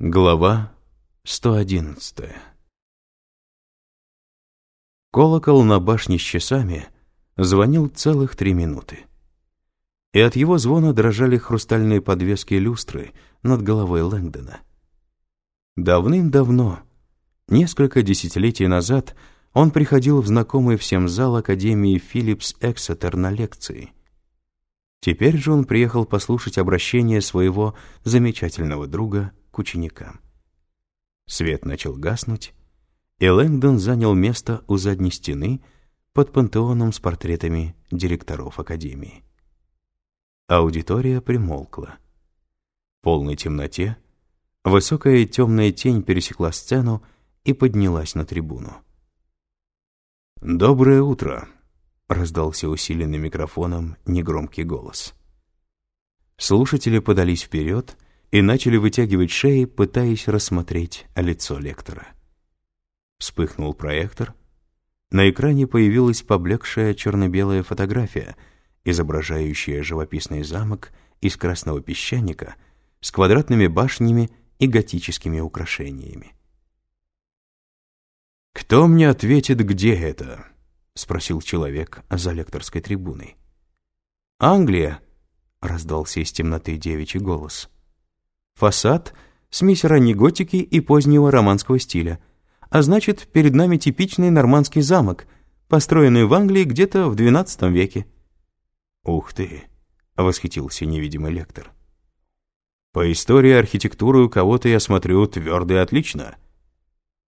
Глава 111 Колокол на башне с часами звонил целых три минуты. И от его звона дрожали хрустальные подвески люстры над головой Лэнгдона. Давным-давно, несколько десятилетий назад, он приходил в знакомый всем зал Академии Филлипс Эксетер на лекции. Теперь же он приехал послушать обращение своего замечательного друга к ученикам. Свет начал гаснуть, и Лэнгдон занял место у задней стены под пантеоном с портретами директоров Академии. Аудитория примолкла. В полной темноте высокая темная тень пересекла сцену и поднялась на трибуну. «Доброе утро!» — раздался усиленный микрофоном негромкий голос. Слушатели подались вперед и начали вытягивать шеи, пытаясь рассмотреть лицо лектора. Вспыхнул проектор. На экране появилась поблекшая черно-белая фотография, изображающая живописный замок из красного песчаника с квадратными башнями и готическими украшениями. «Кто мне ответит, где это?» — спросил человек за лекторской трибуной. «Англия!» — раздался из темноты девичий голос. Фасад — смесь ранней готики и позднего романского стиля. А значит, перед нами типичный нормандский замок, построенный в Англии где-то в XII веке. «Ух ты!» — восхитился невидимый лектор. «По истории архитектуры у кого-то, я смотрю, твердо и отлично».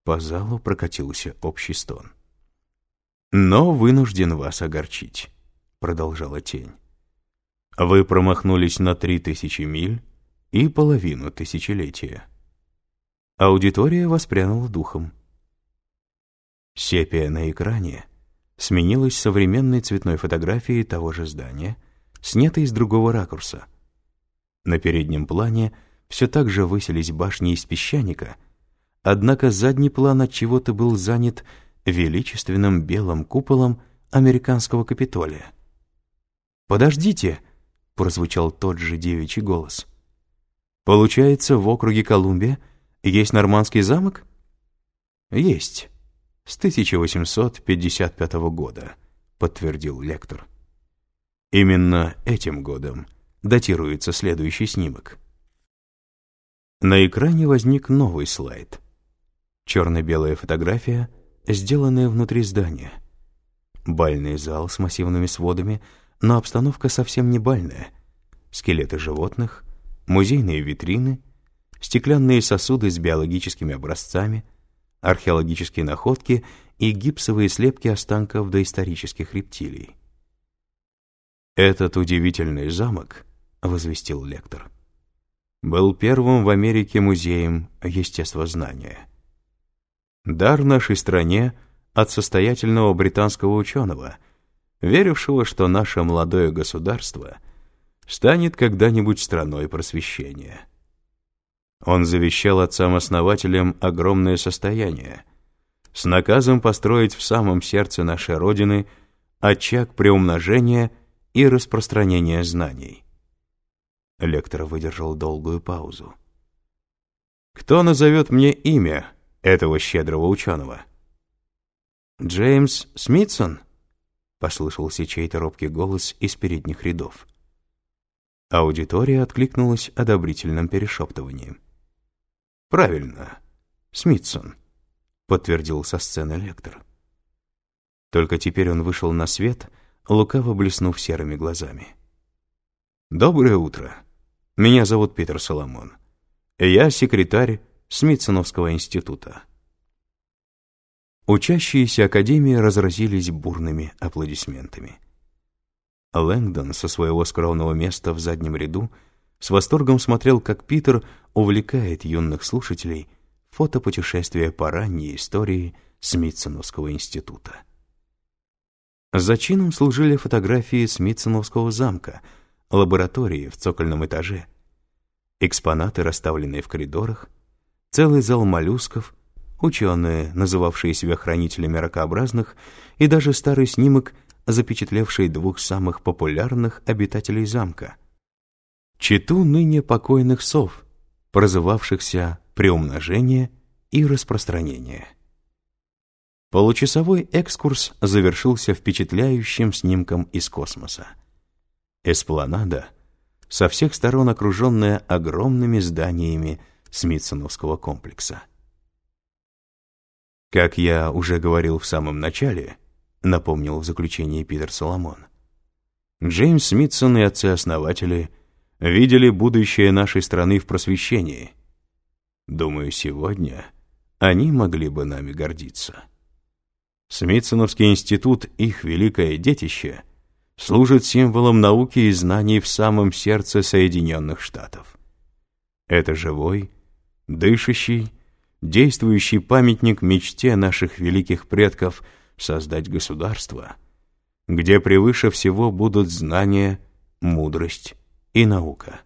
По залу прокатился общий стон. «Но вынужден вас огорчить», — продолжала тень. «Вы промахнулись на три тысячи миль, и половину тысячелетия. Аудитория воспрянула духом. Сепия на экране сменилась современной цветной фотографией того же здания, снятой из другого ракурса. На переднем плане все так же высились башни из песчаника, однако задний план от чего-то был занят величественным белым куполом американского Капитолия. «Подождите!» — прозвучал тот же девичий голос — Получается, в округе Колумбия есть нормандский замок? Есть. С 1855 года, подтвердил лектор. Именно этим годом датируется следующий снимок. На экране возник новый слайд. Черно-белая фотография, сделанная внутри здания. Бальный зал с массивными сводами, но обстановка совсем не бальная. Скелеты животных, музейные витрины, стеклянные сосуды с биологическими образцами, археологические находки и гипсовые слепки останков доисторических рептилий. «Этот удивительный замок», — возвестил лектор, был первым в Америке музеем естествознания. Дар нашей стране от состоятельного британского ученого, верившего, что наше молодое государство — станет когда-нибудь страной просвещения. Он завещал отцам-основателям огромное состояние, с наказом построить в самом сердце нашей Родины очаг приумножения и распространения знаний. Лектор выдержал долгую паузу. «Кто назовет мне имя этого щедрого ученого?» «Джеймс Смитсон?» — послышался чей-то робкий голос из передних рядов. Аудитория откликнулась одобрительным перешептыванием. «Правильно, Смитсон», — подтвердил со сцены лектор. Только теперь он вышел на свет, лукаво блеснув серыми глазами. «Доброе утро. Меня зовут Питер Соломон. Я секретарь Смитсоновского института». Учащиеся Академии разразились бурными аплодисментами. Лэнгдон со своего скромного места в заднем ряду с восторгом смотрел, как Питер увлекает юных слушателей фотопутешествие по ранней истории Смитсоновского института. Зачином служили фотографии Смитсоновского замка, лаборатории в цокольном этаже, экспонаты, расставленные в коридорах, целый зал моллюсков, ученые, называвшие себя хранителями ракообразных, и даже старый снимок – запечатлевший двух самых популярных обитателей замка. Читу ныне покойных сов, прозывавшихся приумножение и распространение. Получасовой экскурс завершился впечатляющим снимком из космоса. Эспланада, со всех сторон окруженная огромными зданиями Смитсоновского комплекса. Как я уже говорил в самом начале, напомнил в заключении Питер Соломон, Джеймс Смитсон и отцы-основатели видели будущее нашей страны в просвещении. Думаю, сегодня они могли бы нами гордиться. Смитсоновский институт, их великое детище, служит символом науки и знаний в самом сердце Соединенных Штатов. Это живой, дышащий, действующий памятник мечте наших великих предков создать государство, где превыше всего будут знания, мудрость и наука.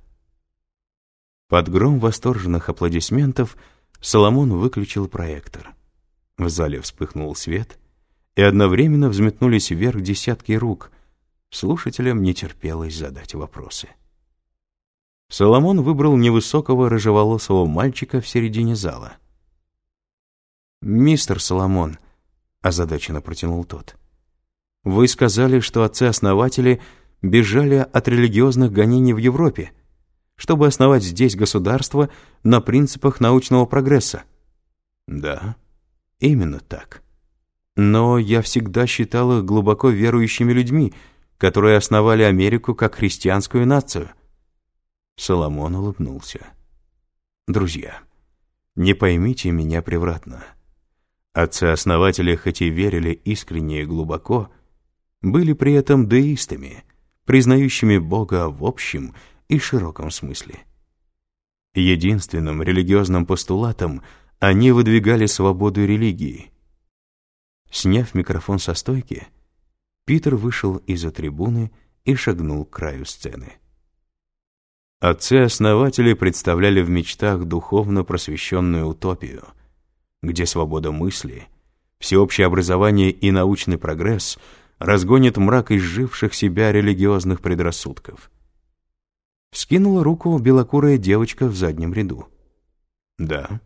Под гром восторженных аплодисментов Соломон выключил проектор. В зале вспыхнул свет, и одновременно взметнулись вверх десятки рук. Слушателям не терпелось задать вопросы. Соломон выбрал невысокого рыжеволосого мальчика в середине зала. «Мистер Соломон», — озадаченно протянул тот, — «вы сказали, что отцы-основатели бежали от религиозных гонений в Европе, чтобы основать здесь государство на принципах научного прогресса». «Да, именно так». Но я всегда считал их глубоко верующими людьми, которые основали Америку как христианскую нацию. Соломон улыбнулся. Друзья, не поймите меня превратно. Отцы-основатели, хоть и верили искренне и глубоко, были при этом деистами, признающими Бога в общем и широком смысле. Единственным религиозным постулатом они выдвигали свободу религии — Сняв микрофон со стойки, Питер вышел из-за трибуны и шагнул к краю сцены. Отцы-основатели представляли в мечтах духовно просвещенную утопию, где свобода мысли, всеобщее образование и научный прогресс разгонят мрак изживших себя религиозных предрассудков. Вскинула руку белокурая девочка в заднем ряду. «Да».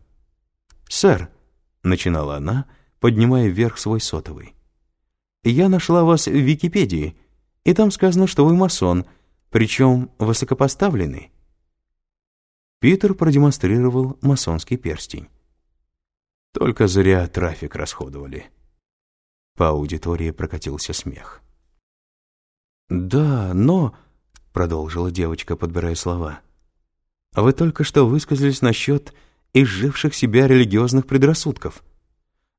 «Сэр», — начинала она, — поднимая вверх свой сотовый. «Я нашла вас в Википедии, и там сказано, что вы масон, причем высокопоставленный». Питер продемонстрировал масонский перстень. Только зря трафик расходовали. По аудитории прокатился смех. «Да, но...» — продолжила девочка, подбирая слова. «Вы только что высказались насчет изживших себя религиозных предрассудков».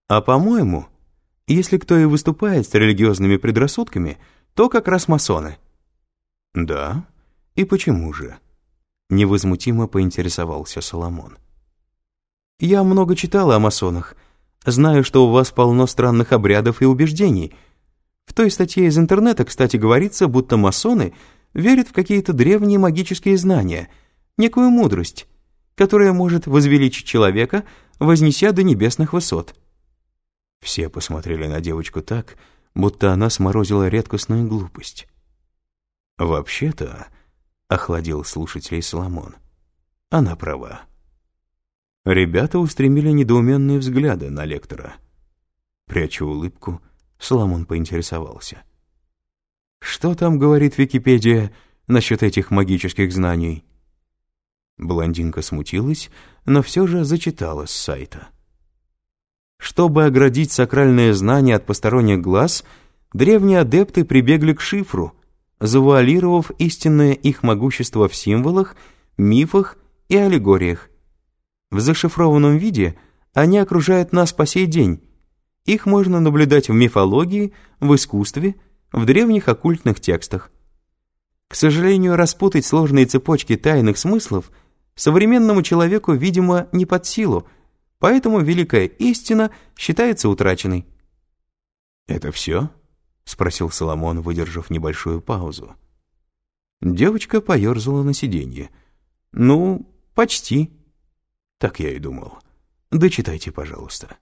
А по-моему, если кто и выступает с религиозными предрассудками, то как раз масоны. Да? И почему же? Невозмутимо поинтересовался Соломон. Я много читала о масонах. Знаю, что у вас полно странных обрядов и убеждений. В той статье из интернета, кстати, говорится, будто масоны верят в какие-то древние магические знания, некую мудрость, которая может возвеличить человека, вознеся до небесных высот. Все посмотрели на девочку так, будто она сморозила редкостную глупость. «Вообще-то», — охладил слушателей Соломон, — «она права». Ребята устремили недоуменные взгляды на лектора. Пряча улыбку, Соломон поинтересовался. «Что там говорит Википедия насчет этих магических знаний?» Блондинка смутилась, но все же зачитала с сайта. Чтобы оградить сакральные знания от посторонних глаз, древние адепты прибегли к шифру, завуалировав истинное их могущество в символах, мифах и аллегориях. В зашифрованном виде они окружают нас по сей день. Их можно наблюдать в мифологии, в искусстве, в древних оккультных текстах. К сожалению, распутать сложные цепочки тайных смыслов современному человеку, видимо, не под силу, Поэтому великая истина считается утраченной. «Это все?» — спросил Соломон, выдержав небольшую паузу. Девочка поерзала на сиденье. «Ну, почти». «Так я и думал. Дочитайте, пожалуйста».